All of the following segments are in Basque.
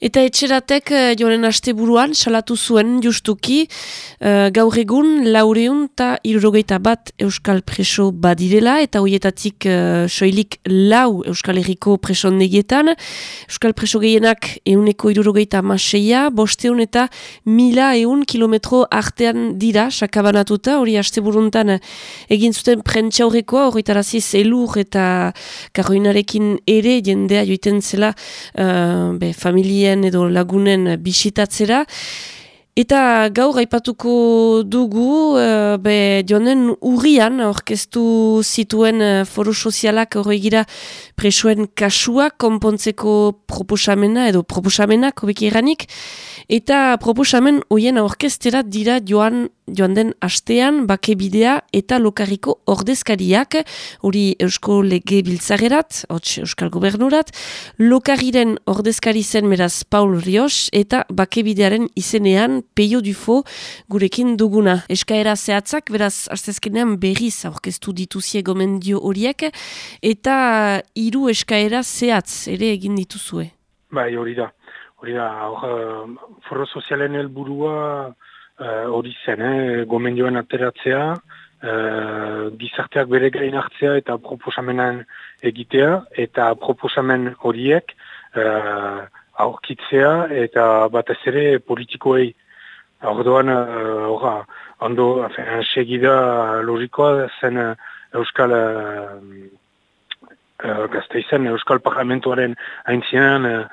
Eta etxeratek uh, joanen asteburuan salatu zuen justuki uh, gaur egun laureun eta irurogeita bat euskal preso badirela eta hoietatik uh, soilik lau euskal erriko preso negietan. Euskal preso gehienak euneko irurogeita maseia, bosteun eta mila eun kilometro artean dira sakabanatuta, hori asteburuntan egin zuten prentxaurrekoa, hori tarazi zelur eta karroinarekin ere jendea joiten zela uh, be, familia edo lagunen bisitatzera. Eta gaur aipatuko dugu, uh, be jonen urrian orkestu zituen uh, foro sozialak horregira presuen kasua konpontzeko proposamena edo proposamenak hobeki eranik. Eta proposamen hoien orkestera dira joan joan den astean bakebidea eta lokariko ordezkariak, hori Eusko Lege Biltzagerat, hots Euskal Gobernurat, lokariren ordezkari zen meraz Paul Rios eta bakebidearen izenean Peio Dufo gurekin duguna. Eskaera zehatzak, beraz, astezkenean berriz aurkeztu dituzie gomendio horiek, eta hiru eskaera zehatz ere egin dituzue. Bai, hori da. Hori da, hor, uh, foro sozialen helburua Eh, hori uh, zen, eh, gomendioen ateratzea, uh, gizarteak bere gain hartzea eta proposamenan egitea, eta proposamen horiek uh, aurkitzea eta batez ere politikoei. Ordoan, uh, ondo, afen, segida logikoa zen Euskal uh, gazteizen, Euskal Parlamentuaren haintzinean uh,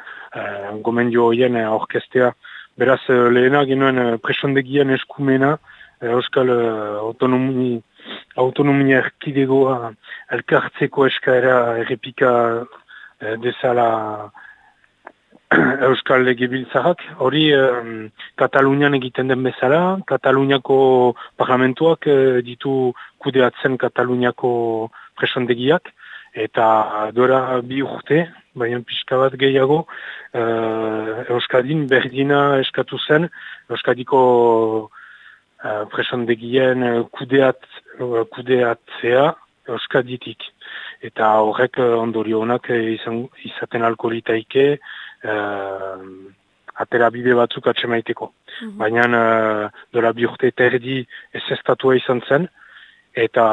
gomendio horien orkestea Beraz, uh, lehena genuen uh, presondegien eskumena, uh, Euskal autonomi, autonomia erkidegoa elkartzeko eskaera errepika dezala Euskal legebiltzarrak. Hori Katalunian egiten den bezala, Kataluniako parlamentuak ditu kudeatzen Kataluniako presondegiak, eta dora bi urte, baina pixka bat gehiago, uh, Euskadin berdina eskatu zen, Euskadiko uh, presondegien kudeat, uh, kudeatzea Euskaditik. Eta horrek ondorio honak izan, izaten alkoholitaike uh, atera bide batzuk atsemaiteko. Mm -hmm. Baina uh, dola bi urte terdi ez estatua izan zen, eta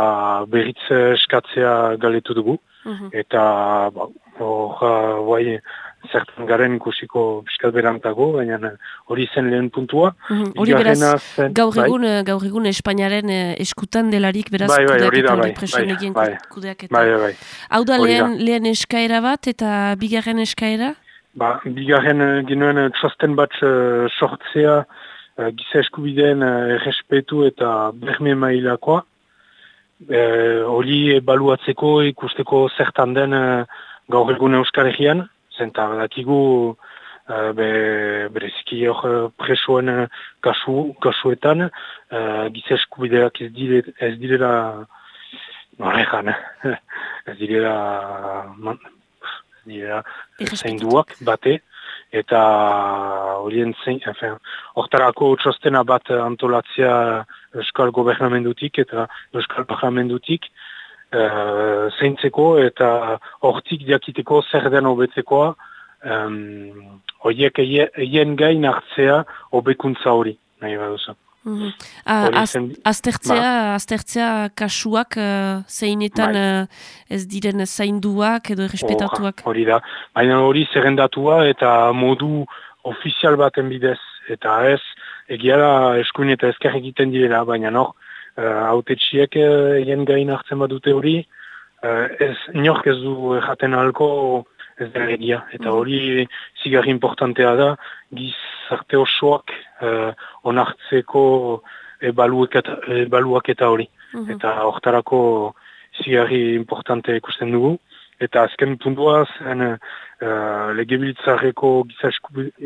berriz eskatzea galetu dugu. Mhm. Eta ba, hor, bai, zertan garen ikusiko piskat berantago, baina hori zen lehen puntua. Mhm. Hori beraz, gaur bai? egun, bai? gaur egun Espainiaren eh, eskutan delarik, beraz, bai, bai, kudeak eta hori presioen egin bai, kudeak eta. Bai, bai, bai. Hau da lehen, lehen eskaera bat eta bigarren eskaera? Ba, bigarren uh, ginoen uh, txosten bat uh, sortzea uh, giza eskubideen uh, errespetu eta berme mailakoa. Eh, hori e, ebaluatzeko ikusteko zertan den e, gaur egun Euskal Herrian, zenta dakigu e, be, bereziki hor presoen kasu, kasuetan, e, giza eskubideak ez, dire, ez direla norejan, ez direla ez direla zein duak bate, eta horien zein, hortarako txostena bat antolatzea Euskal Gobernamendutik eta Euskal Parlamentutik uh, zeintzeko eta hortik diakiteko zer den obetzekoa horiek um, eien gain hartzea obekuntza hori, nahi baduzu. Mm -hmm. Aztertzea, ba. aztertzea kasuak uh, zeinetan uh, ez diren zainduak edo errespetatuak? Hori da, baina hori zerrendatua eta modu ofizial baten bidez eta ez egia da eskuin eta ezker egiten direla, baina no, haute uh, txiek egin gain hartzen badute hori, uh, ez inork ez du jaten alko ez da egia. Eta mhm. hori zigarri importantea da, gizarte osoak onartzeko ebaluak eta hori. Mm Eta hortarako zigarri importante ikusten dugu. Eta azken puntua zen uh, legebiltzareko giza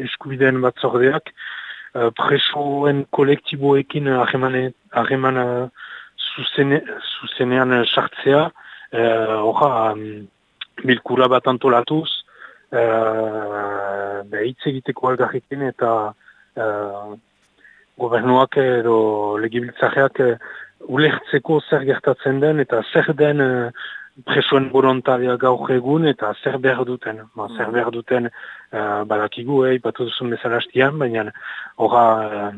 eskubideen batzordeak, uh, presoen kolektiboekin harreman zuzenean sartzea, uh, um, bilkura bat antolatuz, uh, behitz egiteko algarrikin eta uh, gobernuak edo legibiltzareak uh, ulertzeko zer gertatzen den eta zer den uh, presoen borontadea gaur egun eta zer behar duten. Ba, mm. Zer behar duten uh, badakigu, eh, ipatu duzun bezala hastian, baina horra uh,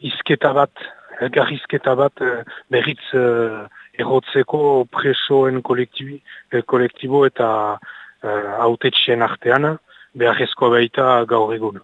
izketa bat, elgar izketa bat uh, berriz uh, errotzeko presoen kolektibo eta uh, autetxien artean, behar baita gaur egun.